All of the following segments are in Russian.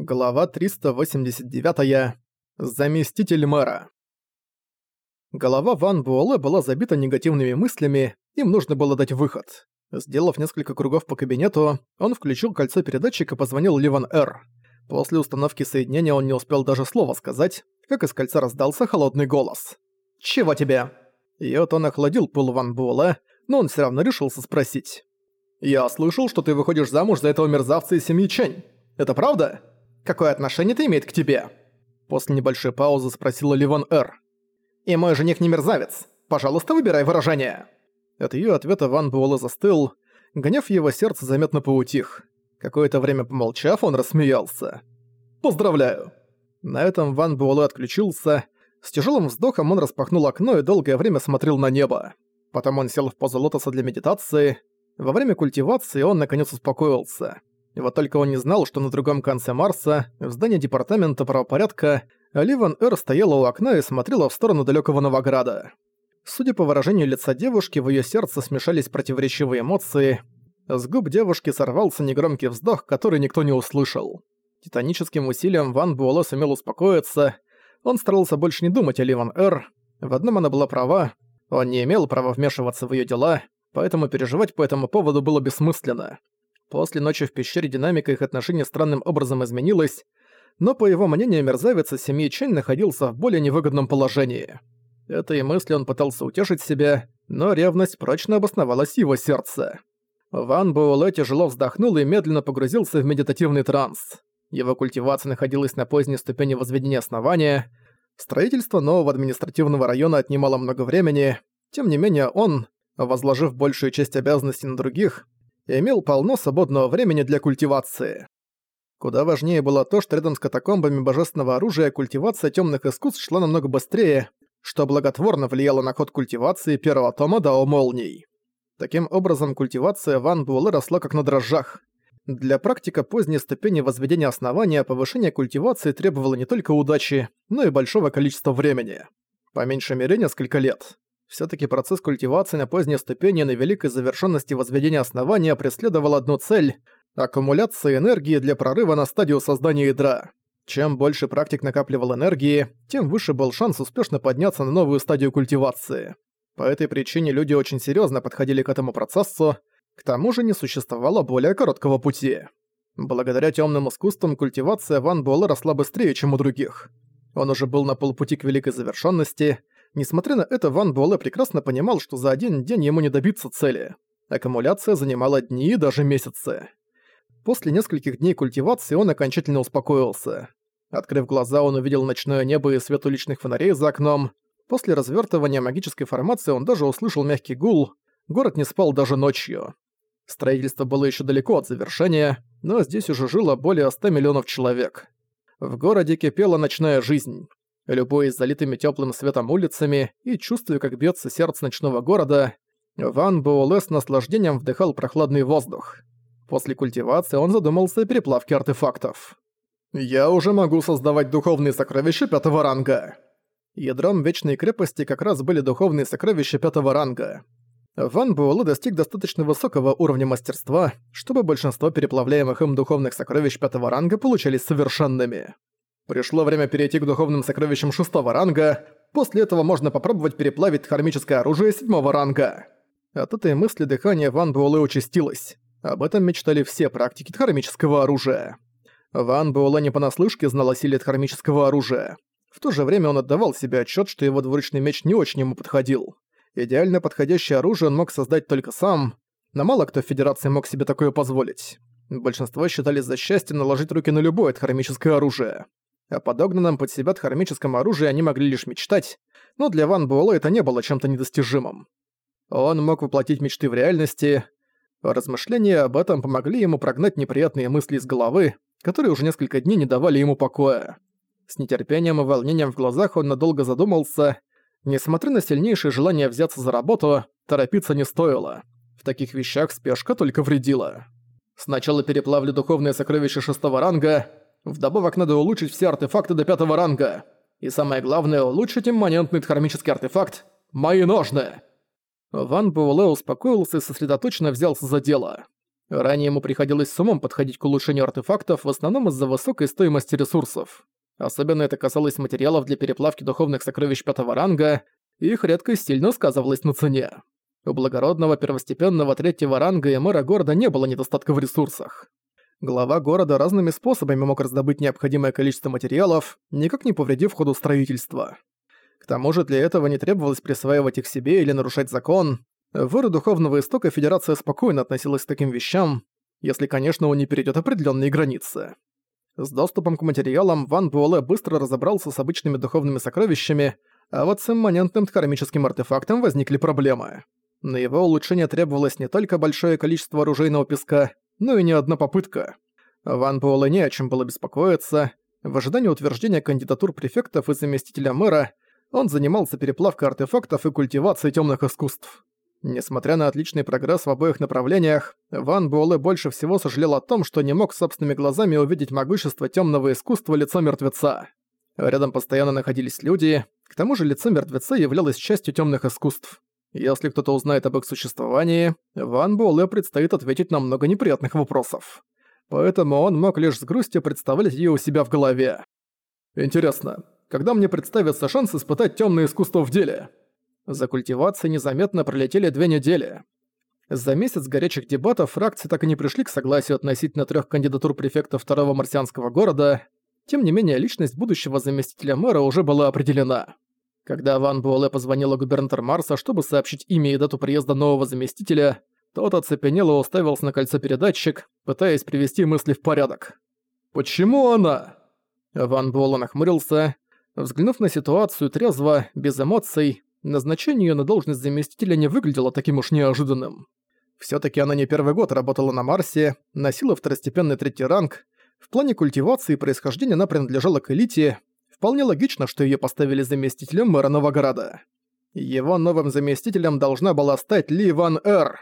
Глава 389. Заместитель мэра. Голова Ван Буэлэ была забита негативными мыслями, им нужно было дать выход. Сделав несколько кругов по кабинету, он включил кольцо передатчика и позвонил Ливан Р. После установки соединения он не успел даже слова сказать, как из кольца раздался холодный голос. «Чего тебе?» Йот он охладил пыл Ван Буэлэ, но он все равно решился спросить. «Я слышал, что ты выходишь замуж за этого мерзавца из семьи Чэнь. Это правда?» Какое отношение это имеет к тебе?» После небольшой паузы спросила Ливан Р. «И мой жених не мерзавец. Пожалуйста, выбирай выражение». От её ответа Ван Буэлэ застыл. Гнев его сердце заметно поутих. Какое-то время помолчав, он рассмеялся. «Поздравляю!» На этом Ван Буэлэ отключился. С тяжелым вздохом он распахнул окно и долгое время смотрел на небо. Потом он сел в позу лотоса для медитации. Во время культивации он наконец успокоился. Вот только он не знал, что на другом конце Марса, в здании департамента правопорядка, Ливан Эр стояла у окна и смотрела в сторону далекого Новограда. Судя по выражению лица девушки, в ее сердце смешались противоречивые эмоции. С губ девушки сорвался негромкий вздох, который никто не услышал. Титаническим усилием Ван Буэлэ сумел успокоиться. Он старался больше не думать о Ливан Эр. В одном она была права, он не имел права вмешиваться в ее дела, поэтому переживать по этому поводу было бессмысленно. После ночи в пещере динамика их отношений странным образом изменилась, но, по его мнению, мерзавец из семьи Чэнь находился в более невыгодном положении. Этой мыслью он пытался утешить себя, но ревность прочно обосновалась в его сердце. Ван Буэлэ тяжело вздохнул и медленно погрузился в медитативный транс. Его культивация находилась на поздней ступени возведения основания. Строительство нового административного района отнимало много времени. Тем не менее он, возложив большую часть обязанностей на других, имел полно свободного времени для культивации. Куда важнее было то, что рядом с катакомбами божественного оружия культивация темных искусств шла намного быстрее, что благотворно влияло на ход культивации первого тома Дао Молний. Таким образом, культивация Ван Буэлэ росла как на дрожжах. Для практика поздней ступени возведения основания повышение культивации требовало не только удачи, но и большого количества времени. По меньшей мере несколько лет. Всё-таки процесс культивации на поздней ступени на великой завершенности возведения основания преследовал одну цель – аккумуляция энергии для прорыва на стадию создания ядра. Чем больше практик накапливал энергии, тем выше был шанс успешно подняться на новую стадию культивации. По этой причине люди очень серьёзно подходили к этому процессу, к тому же не существовало более короткого пути. Благодаря тёмным искусствам культивация Ван Буэлэ росла быстрее, чем у других. Он уже был на полпути к великой завершенности – Несмотря на это, Ван Буэлэ прекрасно понимал, что за один день ему не добиться цели. Аккумуляция занимала дни и даже месяцы. После нескольких дней культивации он окончательно успокоился. Открыв глаза, он увидел ночное небо и свет уличных фонарей за окном. После развертывания магической формации он даже услышал мягкий гул. Город не спал даже ночью. Строительство было еще далеко от завершения, но здесь уже жило более 100 миллионов человек. В городе кипела ночная жизнь. Любой залитыми теплым светом улицами и чувствуя, как бьется сердце ночного города, Ван Буэлэ с наслаждением вдыхал прохладный воздух. После культивации он задумался о переплавке артефактов. «Я уже могу создавать духовные сокровища пятого ранга». Ядром Вечной Крепости как раз были духовные сокровища пятого ранга. Ван Буэлэ достиг достаточно высокого уровня мастерства, чтобы большинство переплавляемых им духовных сокровищ пятого ранга получались совершенными. Пришло время перейти к духовным сокровищам шестого ранга. После этого можно попробовать переплавить хармическое оружие седьмого ранга. От этой мысли дыхание Ван Буэлэ участилось. Об этом мечтали все практики дхармического оружия. Ван Буэлэ не понаслышке знал о силе дхармического оружия. В то же время он отдавал себе отчет, что его двуручный меч не очень ему подходил. Идеально подходящее оружие он мог создать только сам, но мало кто в Федерации мог себе такое позволить. Большинство считали за счастье наложить руки на любое дхармическое оружие. О подогнанном под себя дхармическом оружии они могли лишь мечтать, но для Ван Буэлэ это не было чем-то недостижимым. Он мог воплотить мечты в реальности. Размышления об этом помогли ему прогнать неприятные мысли из головы, которые уже несколько дней не давали ему покоя. С нетерпением и волнением в глазах он надолго задумался. Несмотря на сильнейшее желание взяться за работу, торопиться не стоило. В таких вещах спешка только вредила. Сначала переплавлю духовное сокровище шестого ранга, Вдобавок надо улучшить все артефакты до пятого ранга. И самое главное, улучшить имманентный дхармический артефакт – мои ножны. Ван Буэлэ успокоился и сосредоточенно взялся за дело. Ранее ему приходилось с умом подходить к улучшению артефактов, в основном из-за высокой стоимости ресурсов. Особенно это касалось материалов для переплавки духовных сокровищ пятого ранга, их редкость сильно сказывалась на цене. У благородного первостепенного третьего ранга и мэра города не было недостатка в ресурсах. Глава города разными способами мог раздобыть необходимое количество материалов, никак не повредив ходу строительства. К тому же для этого не требовалось присваивать их себе или нарушать закон. В эру Духовного Истока Федерация спокойно относилась к таким вещам, если, конечно, он не перейдет определенные границы. С доступом к материалам Ван Буэлэ быстро разобрался с обычными духовными сокровищами, а вот с имманентным кармическим артефактом возникли проблемы. На его улучшение требовалось не только большое количество оружейного песка, но и не одна попытка. Ван Буэлэ не о чем было беспокоиться. В ожидании утверждения кандидатур префектов и заместителя мэра он занимался переплавкой артефактов и культивацией темных искусств. Несмотря на отличный прогресс в обоих направлениях, Ван Буэлэ больше всего сожалел о том, что не мог собственными глазами увидеть могущество темного искусства лица мертвеца. Рядом постоянно находились люди, к тому же лицо мертвеца являлось частью темных искусств. Если кто-то узнает об их существовании, Ван Буэлэ предстоит ответить на много неприятных вопросов. Поэтому он мог лишь с грустью представлять ее у себя в голове. Интересно, когда мне представится шанс испытать темное искусство в деле? За культивацией незаметно пролетели две недели. За месяц горячих дебатов фракции так и не пришли к согласию относительно трех кандидатур префекта второго марсианского города. Тем не менее, личность будущего заместителя мэра уже была определена. Когда Ван Буэлэ позвонила губернатор Марса, чтобы сообщить имя и дату приезда нового заместителя, тот оцепенел и уставился на кольцо-передатчик, пытаясь привести мысли в порядок. «Почему она?» Ван Буэлэ нахмурился, взглянув на ситуацию трезво, без эмоций, назначение её на должность заместителя не выглядело таким уж неожиданным. Всё-таки она не первый год работала на Марсе, носила второстепенный третий ранг, в плане культивации и происхождения она принадлежала к элите, вполне логично, что её поставили заместителем мэра Новограда. Его новым заместителем должна была стать Ли Ван Эр.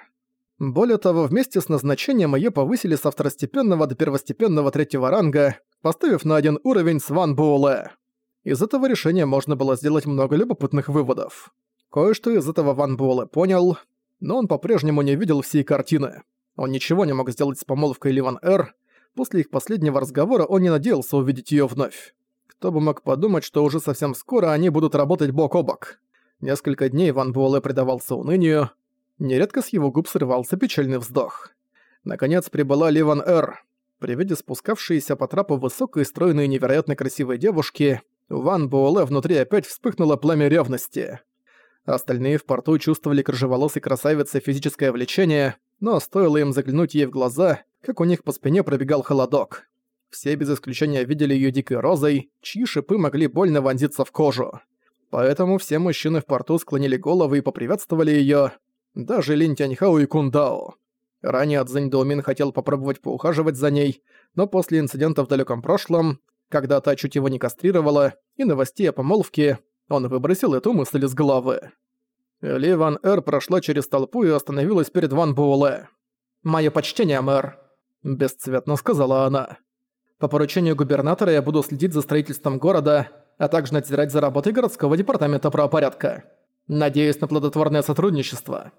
Более того, вместе с назначением её повысили со второстепенного до первостепенного третьего ранга, поставив на один уровень с Ван Буэлэ. Из этого решения можно было сделать много любопытных выводов. Кое-что из этого Ван Буэлэ понял, но он по-прежнему не видел всей картины. Он ничего не мог сделать с помолвкой Ливан Эр. После их последнего разговора он не надеялся увидеть её вновь. Кто бы мог подумать, что уже совсем скоро они будут работать бок о бок. Несколько дней Ван Буэлэ предавался унынию. Нередко с его губ срывался печальный вздох. Наконец прибыла Ливан Эр. При виде спускавшейся по трапу высокой, стройной и невероятно красивой девушки, Ван Буэлэ внутри опять вспыхнуло пламя ревности. Остальные в порту чувствовали к рыжеволосой красавице физическое влечение, но стоило им заглянуть ей в глаза, как у них по спине пробегал холодок. Все без исключения видели ее дикой розой, чьи шипы могли больно вонзиться в кожу. Поэтому все мужчины в порту склонили головы и поприветствовали ее, даже Лин Тяньхао и Кундао. Ранее Цзэнь Доумин хотел попробовать поухаживать за ней, но после инцидента в далеком прошлом когда та чуть его не кастрировала, и новостей о помолвке, он выбросил эту мысль из головы. Ли Ван Эр прошла через толпу и остановилась перед Ван Буэлэ. «Моё почтение, мэр», – бесцветно сказала она. «По поручению губернатора я буду следить за строительством города, а также надзирать за работой городского департамента правопорядка. Надеюсь на плодотворное сотрудничество.